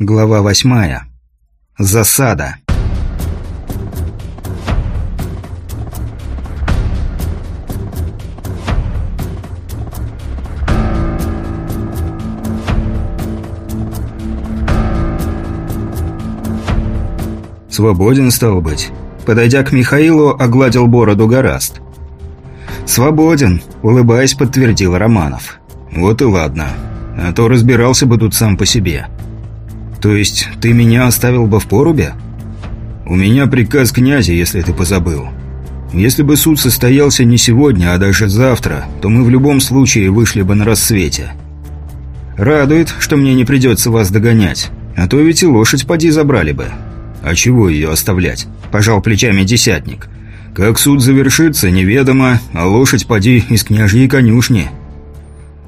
Глава восьмая. Засада. Свободен, стал быть. Подойдя к Михаилу, огладил бороду гораст. «Свободен», — улыбаясь, подтвердил Романов. «Вот и ладно. А то разбирался бы тут сам по себе». «То есть ты меня оставил бы в порубе?» «У меня приказ князя, если ты позабыл. Если бы суд состоялся не сегодня, а даже завтра, то мы в любом случае вышли бы на рассвете. Радует, что мне не придется вас догонять, а то ведь и лошадь поди забрали бы. А чего ее оставлять?» – пожал плечами десятник. «Как суд завершится, неведомо, а лошадь поди из княжьей конюшни».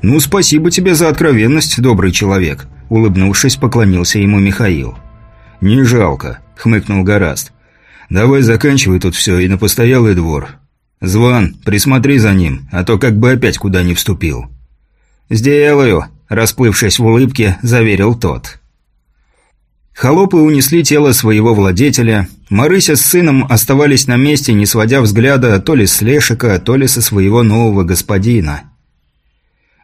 «Ну, спасибо тебе за откровенность, добрый человек», — улыбнувшись, поклонился ему Михаил. «Не жалко», — хмыкнул Гораст. «Давай заканчивай тут все и на постоялый двор. Зван, присмотри за ним, а то как бы опять куда не вступил». «Сделаю», — расплывшись в улыбке, заверил тот. Холопы унесли тело своего владетеля. Марыся с сыном оставались на месте, не сводя взгляда то ли с Лешика, то ли со своего нового господина.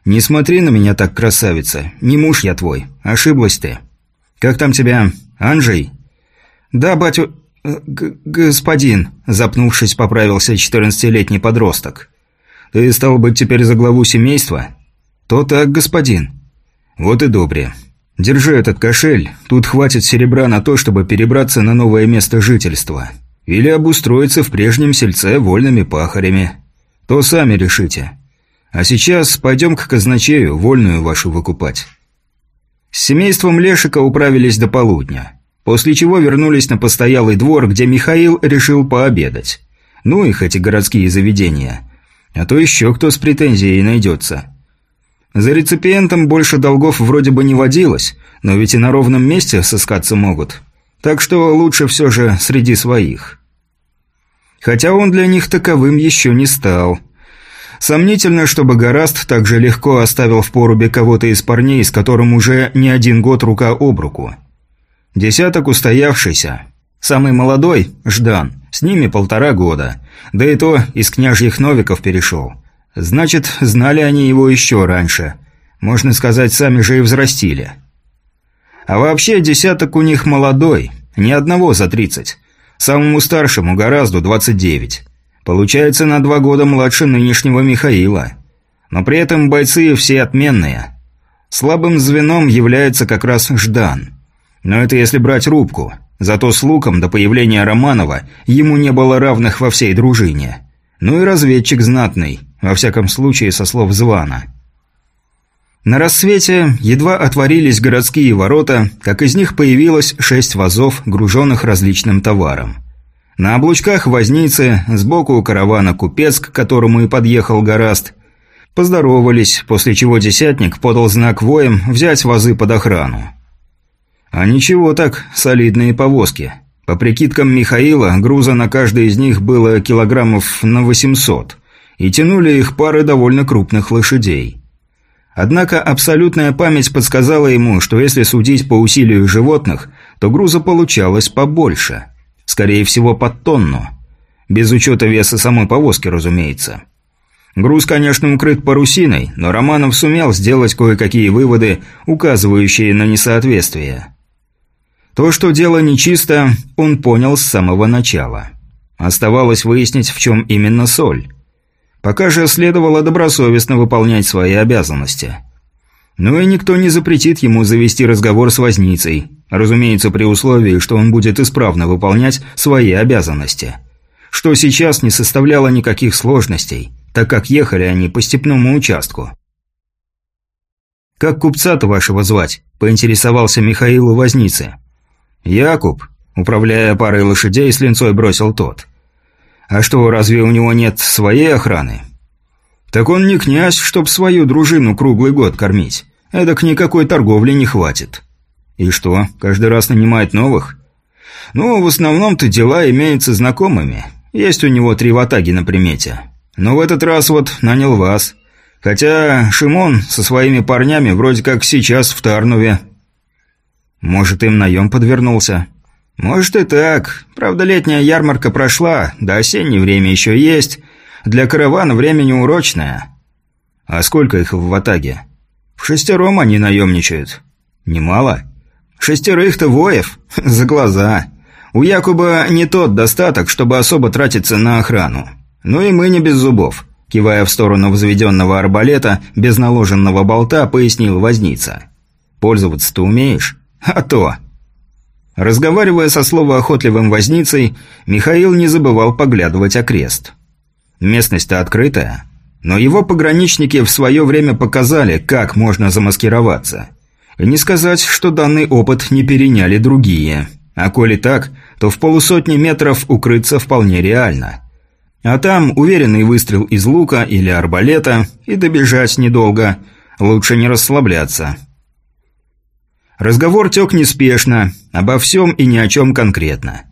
«Не смотри на меня так, красавица. Не муж я твой. Ошиблась ты. Как там тебя? Анжей?» «Да, батю... Э, г господин», – запнувшись, поправился четырнадцатилетний подросток. «Ты, стал быть, теперь за главу семейства?» «То так, господин». «Вот и добре. Держи этот кошель. Тут хватит серебра на то, чтобы перебраться на новое место жительства. Или обустроиться в прежнем сельце вольными пахарями. То сами решите». А сейчас пойдем к казначею, вольную вашу выкупать». С семейством Лешика управились до полудня, после чего вернулись на постоялый двор, где Михаил решил пообедать. Ну их эти городские заведения. А то еще кто с претензией найдется. За реципиентом больше долгов вроде бы не водилось, но ведь и на ровном месте сыскаться могут. Так что лучше все же среди своих. Хотя он для них таковым еще не стал – Сомнительно, чтобы Гораст так же легко оставил в порубе кого-то из парней, с которым уже не один год рука об руку. Десяток устоявшийся. Самый молодой – Ждан. С ними полтора года. Да и то из княжьих новиков перешел. Значит, знали они его еще раньше. Можно сказать, сами же и взрастили. А вообще, десяток у них молодой. Ни одного за тридцать. Самому старшему гораздо двадцать девять. Получается на два года младше нынешнего Михаила. Но при этом бойцы все отменные. Слабым звеном является как раз Ждан. Но это если брать рубку. Зато с луком до появления Романова ему не было равных во всей дружине. Ну и разведчик знатный, во всяком случае со слов Звана. На рассвете едва отворились городские ворота, как из них появилось шесть вазов, груженных различным товаром. На облучках возницы, сбоку у каравана купец, к которому и подъехал Гораст. Поздоровались, после чего десятник подал знак воем взять вазы под охрану. А ничего так, солидные повозки. По прикидкам Михаила, груза на каждой из них было килограммов на 800, и тянули их пары довольно крупных лошадей. Однако абсолютная память подсказала ему, что если судить по усилию животных, то груза получалось побольше – Скорее всего, под тонну. Без учета веса самой повозки, разумеется. Груз, конечно, укрыт парусиной, но Романов сумел сделать кое-какие выводы, указывающие на несоответствие. То, что дело нечисто, он понял с самого начала. Оставалось выяснить, в чем именно соль. Пока же следовало добросовестно выполнять свои обязанности – ну и никто не запретит ему завести разговор с возницей, разумеется, при условии, что он будет исправно выполнять свои обязанности. Что сейчас не составляло никаких сложностей, так как ехали они по степному участку. «Как купца-то вашего звать?» – поинтересовался Михаил у возницы. «Якуб», – управляя парой лошадей, с линцой бросил тот. «А что, разве у него нет своей охраны?» «Так он не князь, чтоб свою дружину круглый год кормить. Эдак никакой торговли не хватит». «И что, каждый раз нанимает новых?» «Ну, в основном-то дела имеются знакомыми. Есть у него три ватаги на примете. Но в этот раз вот нанял вас. Хотя Шимон со своими парнями вроде как сейчас в Тарнове». Может, им наем подвернулся? Может и так. Правда, летняя ярмарка прошла, до осеннее время еще есть. Для каравана время неурочное. А сколько их в Ватаге? В шестером они наемничают. Немало? Шестерых-то воев? За глаза. У Якуба не тот достаток, чтобы особо тратиться на охрану. Ну и мы не без зубов. Кивая в сторону взведенного арбалета, без наложенного болта, пояснил возница. «Пользоваться-то умеешь?» «А то!» Разговаривая со словоохотливым возницей, Михаил не забывал поглядывать окрест. Местность-то открытая, но его пограничники в свое время показали, как можно замаскироваться. не сказать, что данный опыт не переняли другие. А коли так, то в полусотни метров укрыться вполне реально. А там уверенный выстрел из лука или арбалета, и добежать недолго. Лучше не расслабляться. Разговор тек неспешно, обо всем и ни о чем конкретно.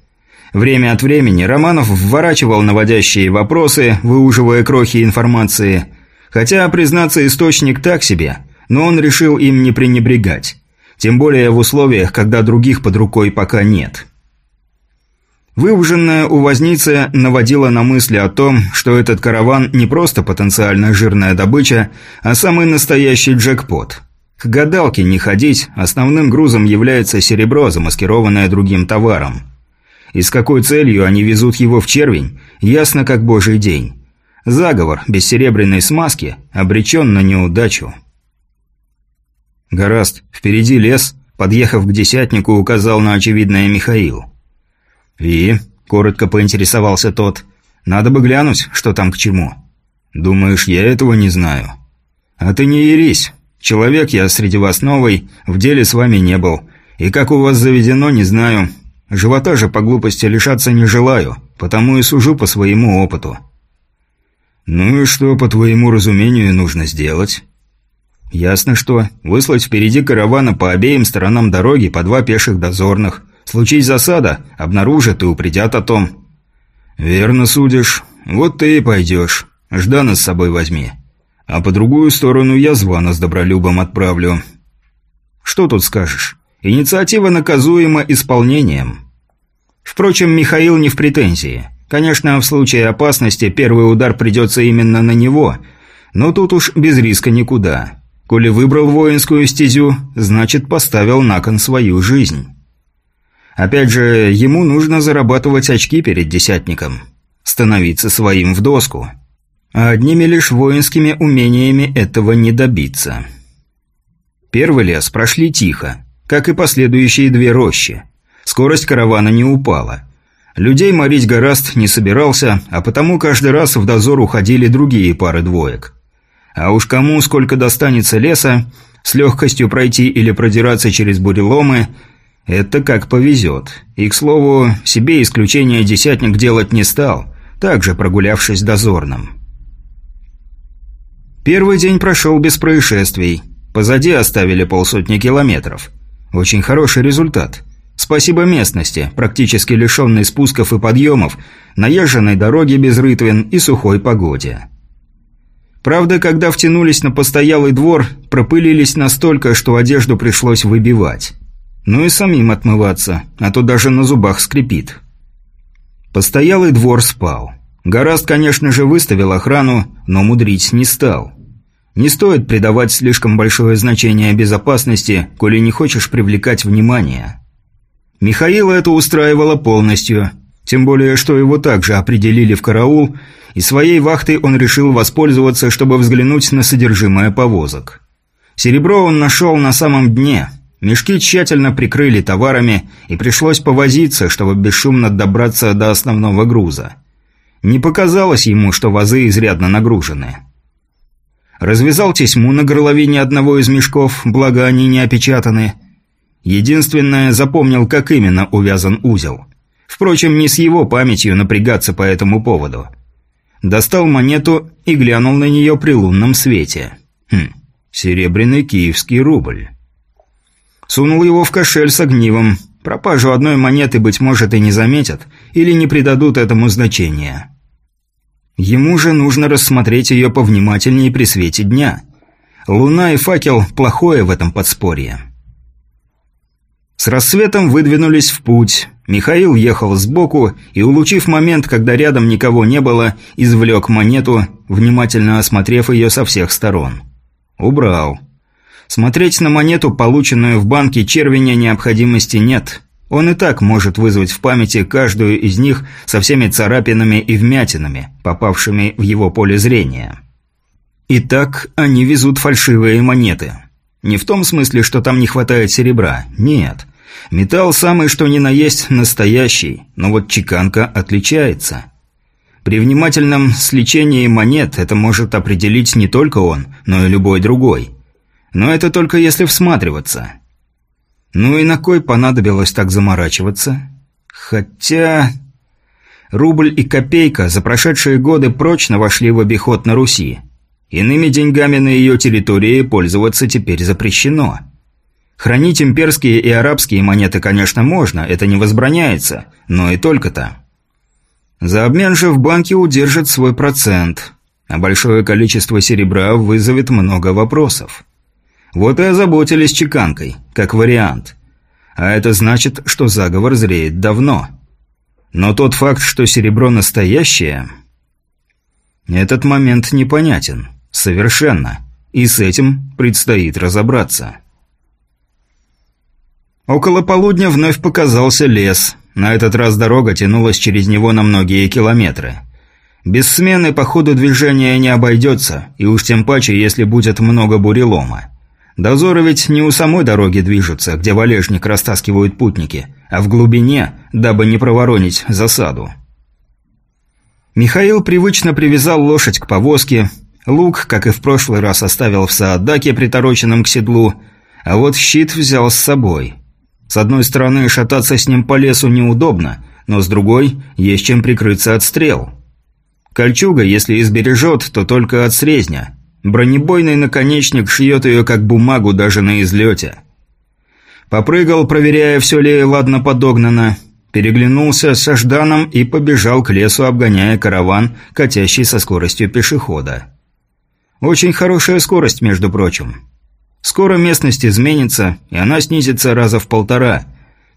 Время от времени Романов вворачивал наводящие вопросы, выуживая крохи информации. Хотя, признаться, источник так себе, но он решил им не пренебрегать. Тем более в условиях, когда других под рукой пока нет. Выуженная у возницы наводила на мысли о том, что этот караван не просто потенциально жирная добыча, а самый настоящий джекпот. К гадалке не ходить, основным грузом является серебро, замаскированное другим товаром. И с какой целью они везут его в червень, ясно как божий день. Заговор без серебряной смазки обречен на неудачу. Гораст, впереди лес, подъехав к десятнику, указал на очевидное Михаил. «И?» – коротко поинтересовался тот. «Надо бы глянуть, что там к чему». «Думаешь, я этого не знаю?» «А ты не ерись. Человек я среди вас новый, в деле с вами не был. И как у вас заведено, не знаю. Живота же по глупости лишаться не желаю, потому и сужу по своему опыту». «Ну и что, по твоему разумению, нужно сделать?» «Ясно что. Выслать впереди каравана по обеим сторонам дороги по два пеших дозорных. Случись засада, обнаружат и упредят о том». «Верно судишь. Вот ты и пойдешь. Ждана с собой возьми. А по другую сторону я Звана с Добролюбом отправлю». «Что тут скажешь? Инициатива наказуема исполнением». Впрочем, Михаил не в претензии. Конечно, в случае опасности первый удар придется именно на него, но тут уж без риска никуда. Коли выбрал воинскую стезю, значит поставил на кон свою жизнь. Опять же, ему нужно зарабатывать очки перед десятником. Становиться своим в доску. А одними лишь воинскими умениями этого не добиться. Первый лес прошли тихо, как и последующие две рощи. Скорость каравана не упала. Людей морить гораст не собирался, а потому каждый раз в дозор уходили другие пары двоек. А уж кому сколько достанется леса, с легкостью пройти или продираться через буреломы – это как повезет. И, к слову, себе исключение десятник делать не стал, также прогулявшись дозорным. Первый день прошел без происшествий. Позади оставили полсотни километров. Очень хороший результат. Спасибо местности, практически лишенной спусков и подъемов, наезженной дороге без рытвин и сухой погоде. Правда, когда втянулись на постоялый двор, пропылились настолько, что одежду пришлось выбивать. Ну и самим отмываться, а то даже на зубах скрипит. Постоялый двор спал. Гораст, конечно же, выставил охрану, но мудрить не стал. Не стоит придавать слишком большое значение безопасности, коли не хочешь привлекать внимание. Михаила это устраивало полностью, тем более, что его также определили в караул – и своей вахтой он решил воспользоваться, чтобы взглянуть на содержимое повозок. Серебро он нашел на самом дне. Мешки тщательно прикрыли товарами, и пришлось повозиться, чтобы бесшумно добраться до основного груза. Не показалось ему, что вазы изрядно нагружены. Развязал тесьму на горловине одного из мешков, благо они не опечатаны. Единственное, запомнил, как именно увязан узел. Впрочем, не с его памятью напрягаться по этому поводу – достал монету и глянул на нее при лунном свете. Хм, серебряный киевский рубль. Сунул его в кошель с огнивом. Пропажу одной монеты, быть может, и не заметят, или не придадут этому значения. Ему же нужно рассмотреть ее повнимательнее при свете дня. Луна и факел – плохое в этом подспорье. С рассветом выдвинулись в путь. Михаил ехал сбоку и, улучив момент, когда рядом никого не было, извлек монету, внимательно осмотрев ее со всех сторон. Убрал. Смотреть на монету, полученную в банке червеня, необходимости нет. Он и так может вызвать в памяти каждую из них со всеми царапинами и вмятинами, попавшими в его поле зрения. Итак, они везут фальшивые монеты. Не в том смысле, что там не хватает серебра. Нет. Металл самый что ни на есть настоящий, но вот чеканка отличается. При внимательном сличении монет это может определить не только он, но и любой другой. Но это только если всматриваться. Ну и на кой понадобилось так заморачиваться? Хотя... Рубль и копейка за прошедшие годы прочно вошли в обиход на Руси. Иными деньгами на ее территории пользоваться теперь запрещено. Хранить имперские и арабские монеты, конечно, можно, это не возбраняется, но и только-то. За обмен же в банке удержат свой процент, а большое количество серебра вызовет много вопросов. Вот и озаботились чеканкой, как вариант. А это значит, что заговор зреет давно. Но тот факт, что серебро настоящее... Этот момент непонятен. Совершенно. И с этим предстоит разобраться. Около полудня вновь показался лес. На этот раз дорога тянулась через него на многие километры. Без смены по ходу движения не обойдется, и уж тем паче, если будет много бурелома. Дозоры ведь не у самой дороги движутся, где валежник растаскивают путники, а в глубине, дабы не проворонить засаду. Михаил привычно привязал лошадь к повозке, лук, как и в прошлый раз, оставил в саадаке, притороченном к седлу, а вот щит взял с собой – с одной стороны, шататься с ним по лесу неудобно, но с другой, есть чем прикрыться от стрел. Кольчуга, если избережет, то только от срезня. Бронебойный наконечник шьет ее как бумагу даже на излете. Попрыгал, проверяя, все ли ладно подогнано, переглянулся с Жданом и побежал к лесу, обгоняя караван, катящий со скоростью пешехода. Очень хорошая скорость, между прочим. Скоро местность изменится, и она снизится раза в полтора,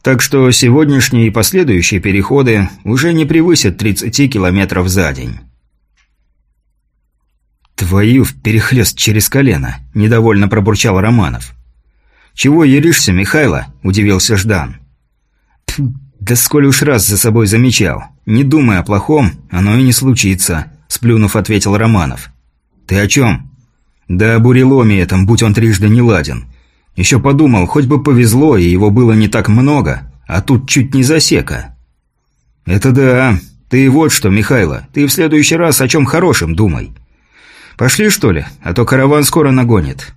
так что сегодняшние и последующие переходы уже не превысят 30 километров за день. «Твою в перехлест через колено», – недовольно пробурчал Романов. «Чего еришься, Михайло?» – удивился Ждан. «Да сколь уж раз за собой замечал. Не думай о плохом, оно и не случится», – сплюнув, ответил Романов. «Ты о чем?» Да о буреломе этом, будь он трижды не ладен. Еще подумал, хоть бы повезло, и его было не так много, а тут чуть не засека. Это да. Ты вот что, Михайло, ты в следующий раз о чем хорошем думай. Пошли, что ли, а то караван скоро нагонит.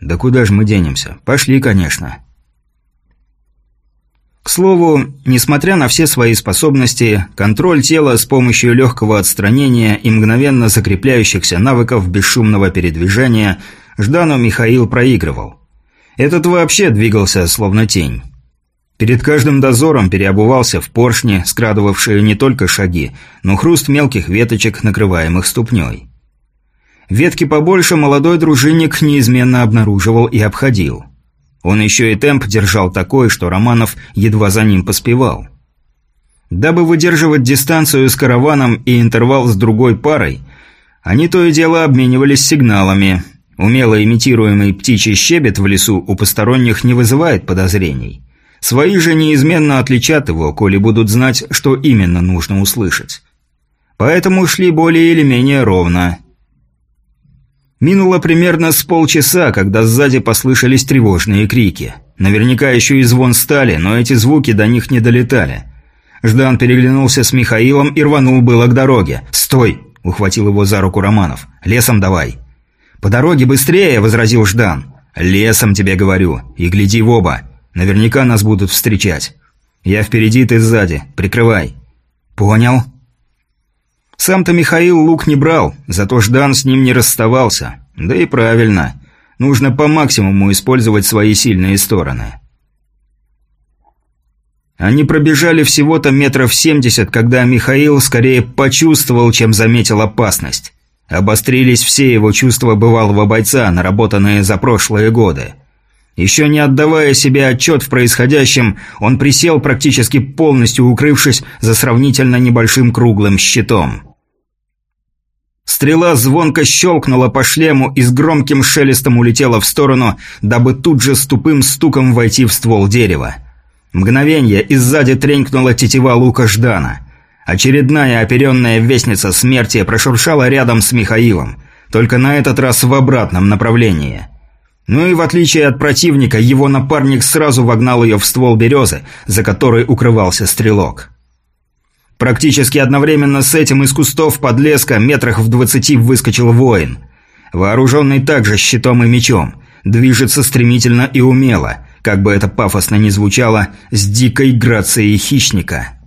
Да куда же мы денемся? Пошли, конечно. К слову, несмотря на все свои способности, контроль тела с помощью легкого отстранения и мгновенно закрепляющихся навыков бесшумного передвижения Ждану Михаил проигрывал. Этот вообще двигался словно тень. Перед каждым дозором переобувался в поршни, скрадывавшие не только шаги, но хруст мелких веточек, накрываемых ступней. Ветки побольше молодой дружинник неизменно обнаруживал и обходил – он еще и темп держал такой, что Романов едва за ним поспевал. Дабы выдерживать дистанцию с караваном и интервал с другой парой, они то и дело обменивались сигналами. Умело имитируемый птичий щебет в лесу у посторонних не вызывает подозрений. Свои же неизменно отличат его, коли будут знать, что именно нужно услышать. Поэтому шли более или менее ровно, Минуло примерно с полчаса, когда сзади послышались тревожные крики. Наверняка еще и звон стали, но эти звуки до них не долетали. Ждан переглянулся с Михаилом и рванул было к дороге. «Стой!» – ухватил его за руку Романов. «Лесом давай!» «По дороге быстрее!» – возразил Ждан. «Лесом тебе говорю. И гляди в оба. Наверняка нас будут встречать. Я впереди, ты сзади. Прикрывай». «Понял?» Сам-то Михаил лук не брал, зато Ждан с ним не расставался. Да и правильно. Нужно по максимуму использовать свои сильные стороны. Они пробежали всего-то метров семьдесят, когда Михаил скорее почувствовал, чем заметил опасность. Обострились все его чувства бывалого бойца, наработанные за прошлые годы. Еще не отдавая себе отчет в происходящем, он присел, практически полностью укрывшись за сравнительно небольшим круглым щитом. Стрела звонко щелкнула по шлему и с громким шелестом улетела в сторону, дабы тут же с тупым стуком войти в ствол дерева. Мгновенье, и сзади тренькнула тетива лука Ждана. Очередная оперенная вестница смерти прошуршала рядом с Михаилом, только на этот раз в обратном направлении – ну и в отличие от противника, его напарник сразу вогнал ее в ствол березы, за которой укрывался стрелок. Практически одновременно с этим из кустов подлеска метрах в двадцати выскочил воин. Вооруженный также щитом и мечом. Движется стремительно и умело, как бы это пафосно ни звучало, с дикой грацией хищника.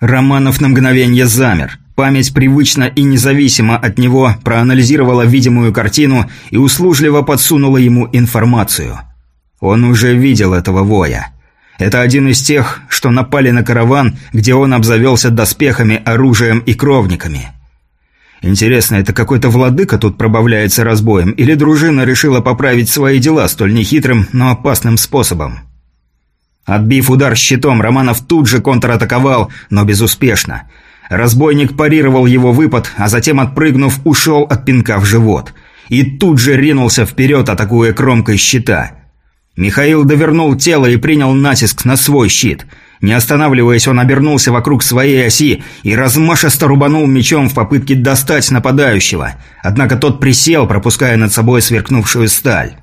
Романов на мгновение замер – Память привычно и независимо от него проанализировала видимую картину и услужливо подсунула ему информацию. Он уже видел этого воя. Это один из тех, что напали на караван, где он обзавелся доспехами, оружием и кровниками. Интересно, это какой-то владыка тут пробавляется разбоем, или дружина решила поправить свои дела столь нехитрым, но опасным способом? Отбив удар щитом, Романов тут же контратаковал, но безуспешно – Разбойник парировал его выпад, а затем, отпрыгнув, ушел от пинка в живот. И тут же ринулся вперед, атакуя кромкой щита. Михаил довернул тело и принял натиск на свой щит. Не останавливаясь, он обернулся вокруг своей оси и размашисто рубанул мечом в попытке достать нападающего. Однако тот присел, пропуская над собой сверкнувшую сталь.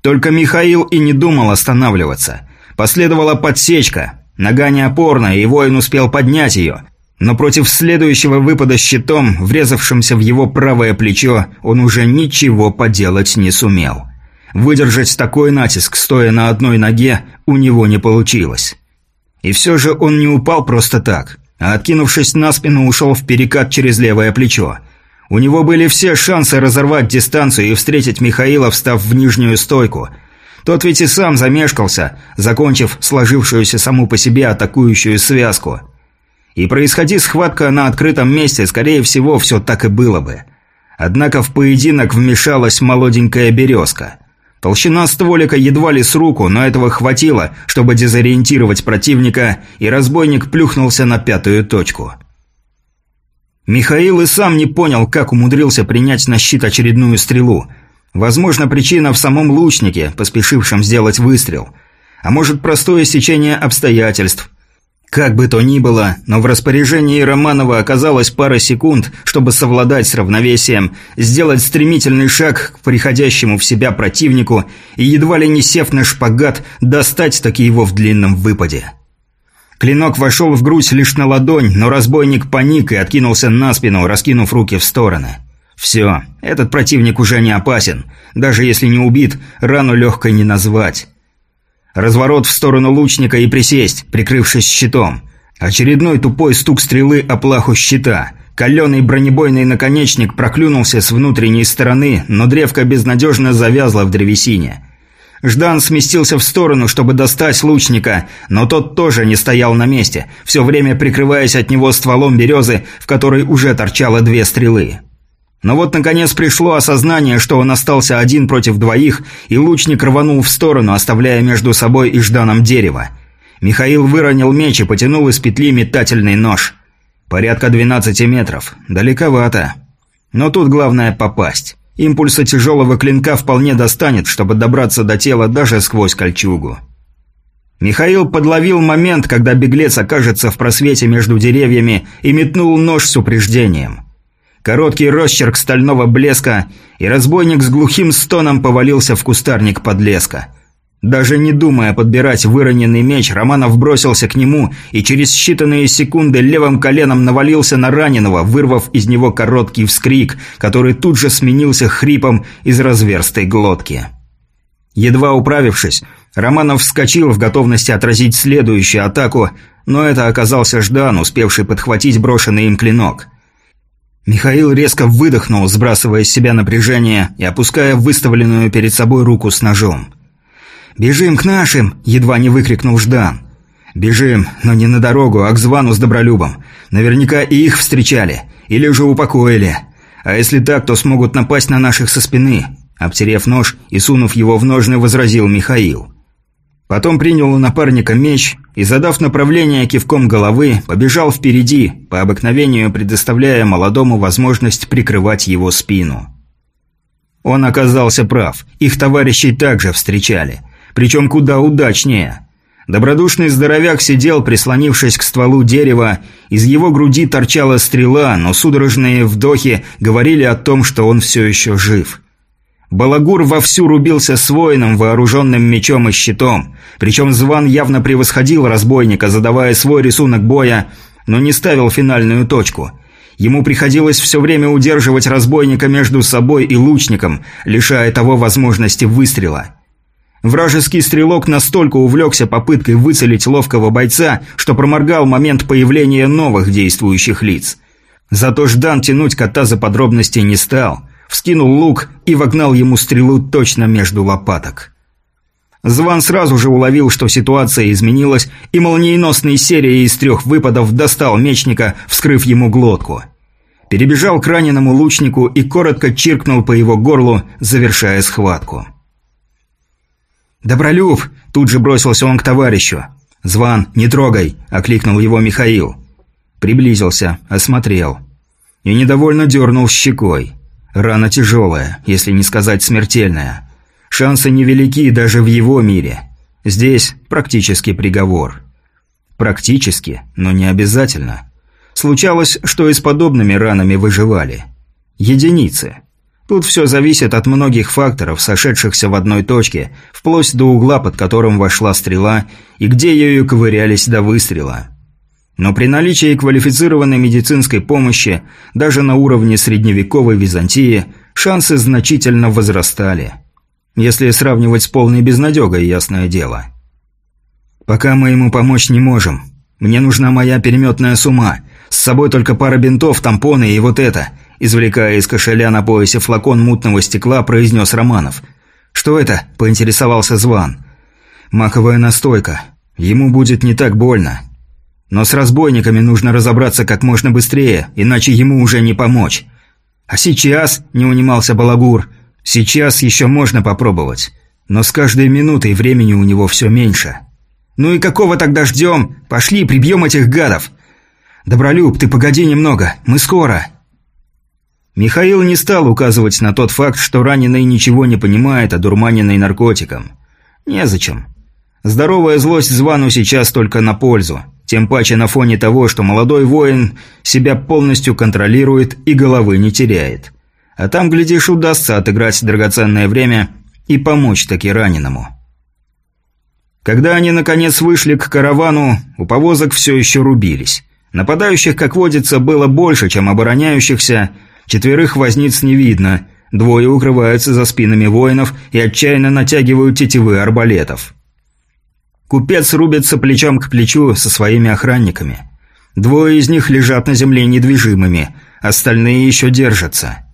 Только Михаил и не думал останавливаться. Последовала подсечка. Нога не опорная, и воин успел поднять ее – но против следующего выпада щитом, врезавшимся в его правое плечо, он уже ничего поделать не сумел. Выдержать такой натиск, стоя на одной ноге, у него не получилось. И все же он не упал просто так, а откинувшись на спину, ушел в перекат через левое плечо. У него были все шансы разорвать дистанцию и встретить Михаила, встав в нижнюю стойку. Тот ведь и сам замешкался, закончив сложившуюся саму по себе атакующую связку – и происходи схватка на открытом месте, скорее всего, все так и было бы. Однако в поединок вмешалась молоденькая березка. Толщина стволика едва ли с руку, но этого хватило, чтобы дезориентировать противника, и разбойник плюхнулся на пятую точку. Михаил и сам не понял, как умудрился принять на щит очередную стрелу. Возможно, причина в самом лучнике, поспешившем сделать выстрел. А может, простое сечение обстоятельств, как бы то ни было, но в распоряжении Романова оказалось пара секунд, чтобы совладать с равновесием, сделать стремительный шаг к приходящему в себя противнику и, едва ли не сев на шпагат, достать таки его в длинном выпаде. Клинок вошел в грудь лишь на ладонь, но разбойник паник и откинулся на спину, раскинув руки в стороны. «Все, этот противник уже не опасен. Даже если не убит, рану легкой не назвать». Разворот в сторону лучника и присесть, прикрывшись щитом. Очередной тупой стук стрелы о плаху щита. Каленый бронебойный наконечник проклюнулся с внутренней стороны, но древко безнадежно завязло в древесине. Ждан сместился в сторону, чтобы достать лучника, но тот тоже не стоял на месте, все время прикрываясь от него стволом березы, в которой уже торчало две стрелы. Но вот наконец пришло осознание, что он остался один против двоих, и лучник рванул в сторону, оставляя между собой и Жданом дерево. Михаил выронил меч и потянул из петли метательный нож. Порядка 12 метров. Далековато. Но тут главное попасть. Импульса тяжелого клинка вполне достанет, чтобы добраться до тела даже сквозь кольчугу. Михаил подловил момент, когда беглец окажется в просвете между деревьями и метнул нож с упреждением. Короткий росчерк стального блеска, и разбойник с глухим стоном повалился в кустарник подлеска. Даже не думая подбирать выроненный меч, Романов бросился к нему и через считанные секунды левым коленом навалился на раненого, вырвав из него короткий вскрик, который тут же сменился хрипом из разверстой глотки. Едва управившись, Романов вскочил в готовности отразить следующую атаку, но это оказался Ждан, успевший подхватить брошенный им клинок – Михаил резко выдохнул, сбрасывая с себя напряжение и опуская выставленную перед собой руку с ножом. «Бежим к нашим!» – едва не выкрикнул Ждан. «Бежим, но не на дорогу, а к Звану с Добролюбом. Наверняка и их встречали. Или уже упокоили. А если так, то смогут напасть на наших со спины. Обтерев нож и сунув его в ножны, возразил Михаил. Потом принял у напарника меч и, задав направление кивком головы, побежал впереди, по обыкновению предоставляя молодому возможность прикрывать его спину. Он оказался прав, их товарищей также встречали, причем куда удачнее. Добродушный здоровяк сидел, прислонившись к стволу дерева, из его груди торчала стрела, но судорожные вдохи говорили о том, что он все еще жив – Балагур вовсю рубился с воином, вооруженным мечом и щитом. Причем Зван явно превосходил разбойника, задавая свой рисунок боя, но не ставил финальную точку. Ему приходилось все время удерживать разбойника между собой и лучником, лишая того возможности выстрела. Вражеский стрелок настолько увлекся попыткой выцелить ловкого бойца, что проморгал момент появления новых действующих лиц. Зато Ждан тянуть кота за подробности не стал – вскинул лук и вогнал ему стрелу точно между лопаток. Зван сразу же уловил, что ситуация изменилась, и молниеносной серией из трех выпадов достал мечника, вскрыв ему глотку. Перебежал к раненому лучнику и коротко чиркнул по его горлу, завершая схватку. «Добролюб!» – тут же бросился он к товарищу. «Зван, не трогай!» – окликнул его Михаил. Приблизился, осмотрел. И недовольно дернул щекой. Рана тяжелая, если не сказать смертельная. Шансы невелики даже в его мире. Здесь практически приговор. Практически, но не обязательно. Случалось, что и с подобными ранами выживали. Единицы. Тут все зависит от многих факторов, сошедшихся в одной точке, вплоть до угла, под которым вошла стрела, и где ею ковырялись до выстрела. Но при наличии квалифицированной медицинской помощи, даже на уровне средневековой Византии, шансы значительно возрастали. Если сравнивать с полной безнадегой, ясное дело. «Пока мы ему помочь не можем. Мне нужна моя переметная сумма. С собой только пара бинтов, тампоны и вот это», извлекая из кошеля на поясе флакон мутного стекла, произнес Романов. «Что это?» – поинтересовался Зван. «Маковая настойка. Ему будет не так больно. Но с разбойниками нужно разобраться как можно быстрее, иначе ему уже не помочь. А сейчас, не унимался Балагур, сейчас еще можно попробовать. Но с каждой минутой времени у него все меньше. Ну и какого тогда ждем? Пошли, прибьем этих гадов. Добролюб, ты погоди немного, мы скоро. Михаил не стал указывать на тот факт, что раненый ничего не понимает, о дурманенный наркотиком. Незачем. Здоровая злость Звану сейчас только на пользу. Тем паче на фоне того, что молодой воин себя полностью контролирует и головы не теряет. А там, глядишь, удастся отыграть драгоценное время и помочь таки раненому. Когда они, наконец, вышли к каравану, у повозок все еще рубились. Нападающих, как водится, было больше, чем обороняющихся. Четверых возниц не видно. Двое укрываются за спинами воинов и отчаянно натягивают тетивы арбалетов. Купец рубится плечом к плечу со своими охранниками. Двое из них лежат на земле недвижимыми, остальные еще держатся.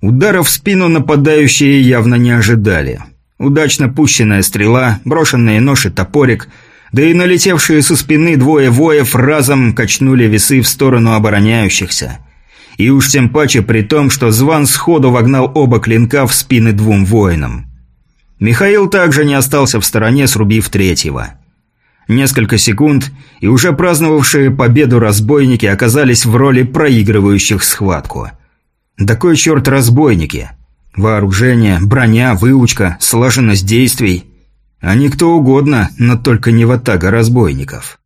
Удара в спину нападающие явно не ожидали. Удачно пущенная стрела, брошенные нож и топорик, да и налетевшие со спины двое воев разом качнули весы в сторону обороняющихся. И уж тем паче при том, что Зван сходу вогнал оба клинка в спины двум воинам. Михаил также не остался в стороне, срубив третьего. Несколько секунд, и уже праздновавшие победу разбойники оказались в роли проигрывающих схватку. Да кой черт разбойники? Вооружение, броня, выучка, слаженность действий. Они кто угодно, но только не ватага разбойников.